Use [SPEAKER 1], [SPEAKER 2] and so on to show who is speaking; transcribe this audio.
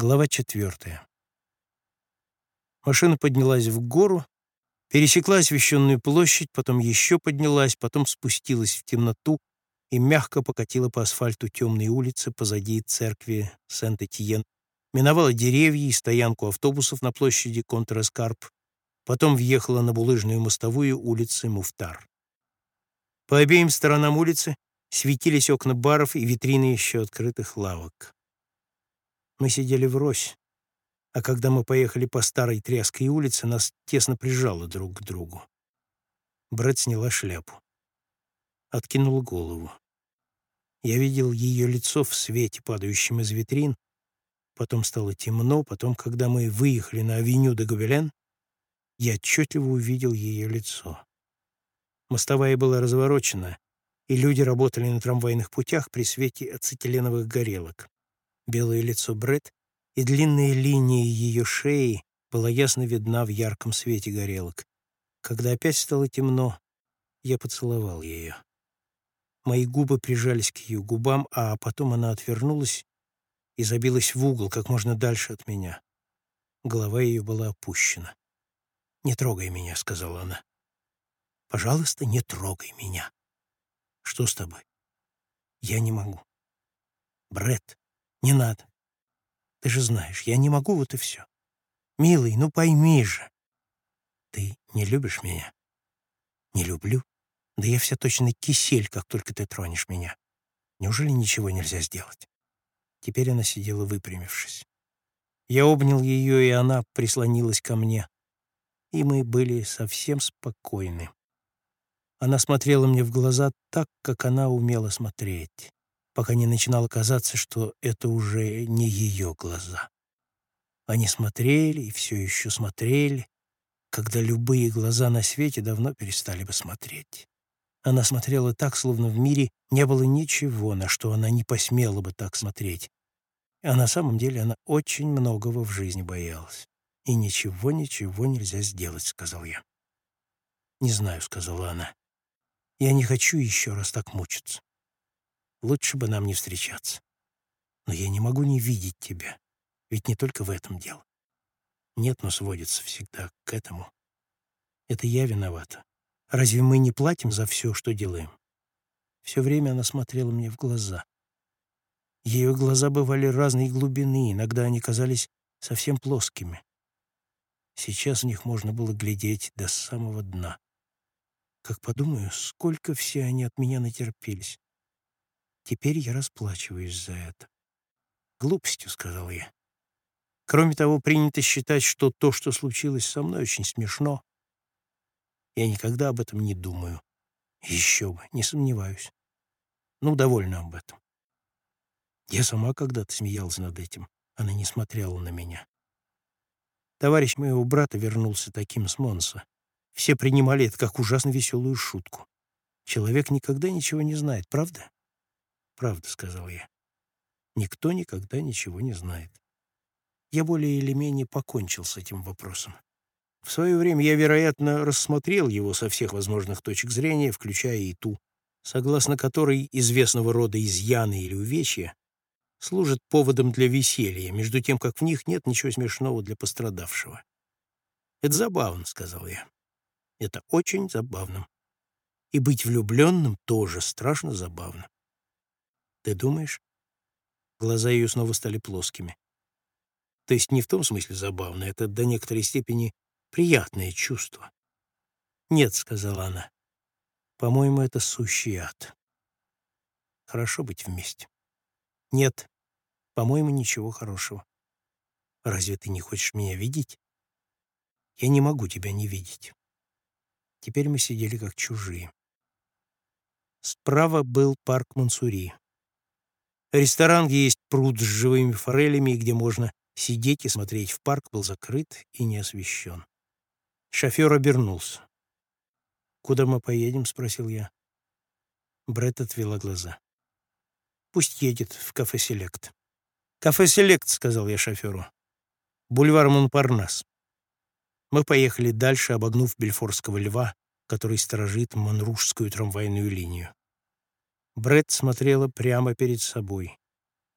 [SPEAKER 1] Глава четвертая. Машина поднялась в гору, пересекла освещенную площадь, потом еще поднялась, потом спустилась в темноту и мягко покатила по асфальту темной улицы позади церкви Сент-Этьен, миновала деревья и стоянку автобусов на площади Контраскарп, потом въехала на булыжную мостовую улицы Муфтар. По обеим сторонам улицы светились окна баров и витрины еще открытых лавок. Мы сидели врозь, а когда мы поехали по старой тряской улице, нас тесно прижало друг к другу. Брэд сняла шляпу. Откинула голову. Я видел ее лицо в свете, падающем из витрин. Потом стало темно, потом, когда мы выехали на авеню де Гобелен, я отчетливо увидел ее лицо. Мостовая была разворочена, и люди работали на трамвайных путях при свете ацетиленовых горелок. Белое лицо Бред и длинная линия ее шеи была ясно видна в ярком свете горелок. Когда опять стало темно, я поцеловал ее. Мои губы прижались к ее губам, а потом она отвернулась и забилась в угол как можно дальше от меня. Голова ее была опущена. «Не трогай меня», — сказала она. «Пожалуйста, не трогай меня». «Что с тобой?» «Я не могу». Бред, не надо. Ты же знаешь, я не могу, вот и все. Милый, ну пойми же. Ты не любишь меня? Не люблю. Да я вся точно кисель, как только ты тронешь меня. Неужели ничего нельзя сделать? Теперь она сидела выпрямившись. Я обнял ее, и она прислонилась ко мне. И мы были совсем спокойны. Она смотрела мне в глаза так, как она умела смотреть пока не начинало казаться, что это уже не ее глаза. Они смотрели и все еще смотрели, когда любые глаза на свете давно перестали бы смотреть. Она смотрела так, словно в мире не было ничего, на что она не посмела бы так смотреть. А на самом деле она очень многого в жизни боялась. «И ничего-ничего нельзя сделать», — сказал я. «Не знаю», — сказала она. «Я не хочу еще раз так мучиться. Лучше бы нам не встречаться. Но я не могу не видеть тебя, ведь не только в этом дело. Нет, но сводится всегда к этому. Это я виновата. Разве мы не платим за все, что делаем? Все время она смотрела мне в глаза. Ее глаза бывали разной глубины, иногда они казались совсем плоскими. Сейчас в них можно было глядеть до самого дна. Как подумаю, сколько все они от меня натерпелись. Теперь я расплачиваюсь за это. Глупостью, — сказал я. Кроме того, принято считать, что то, что случилось со мной, очень смешно. Я никогда об этом не думаю. Еще бы, не сомневаюсь. Ну, довольна об этом. Я сама когда-то смеялась над этим. Она не смотрела на меня. Товарищ моего брата вернулся таким с Монса. Все принимали это как ужасно веселую шутку. Человек никогда ничего не знает, правда? «Правда», — сказал я. «Никто никогда ничего не знает. Я более или менее покончил с этим вопросом. В свое время я, вероятно, рассмотрел его со всех возможных точек зрения, включая и ту, согласно которой известного рода изъяны или увечья служат поводом для веселья, между тем, как в них нет ничего смешного для пострадавшего. «Это забавно», — сказал я. «Это очень забавно. И быть влюбленным тоже страшно забавно. Ты думаешь? Глаза ее снова стали плоскими. То есть не в том смысле забавно, это до некоторой степени приятное чувство. «Нет», — сказала она, — «по-моему, это сущий ад. Хорошо быть вместе». «Нет, по-моему, ничего хорошего. Разве ты не хочешь меня видеть?» «Я не могу тебя не видеть». Теперь мы сидели как чужие. Справа был парк Мансури. Ресторан, где есть пруд с живыми форелями, где можно сидеть и смотреть в парк, был закрыт и не освещен. Шофер обернулся. «Куда мы поедем?» — спросил я. Бретт отвела глаза. «Пусть едет в кафе «Селект». «Кафе «Селект», — сказал я шоферу. «Бульвар Монпарнас». Мы поехали дальше, обогнув Бельфорского льва, который сторожит Монружскую трамвайную линию. Бред смотрела прямо перед собой.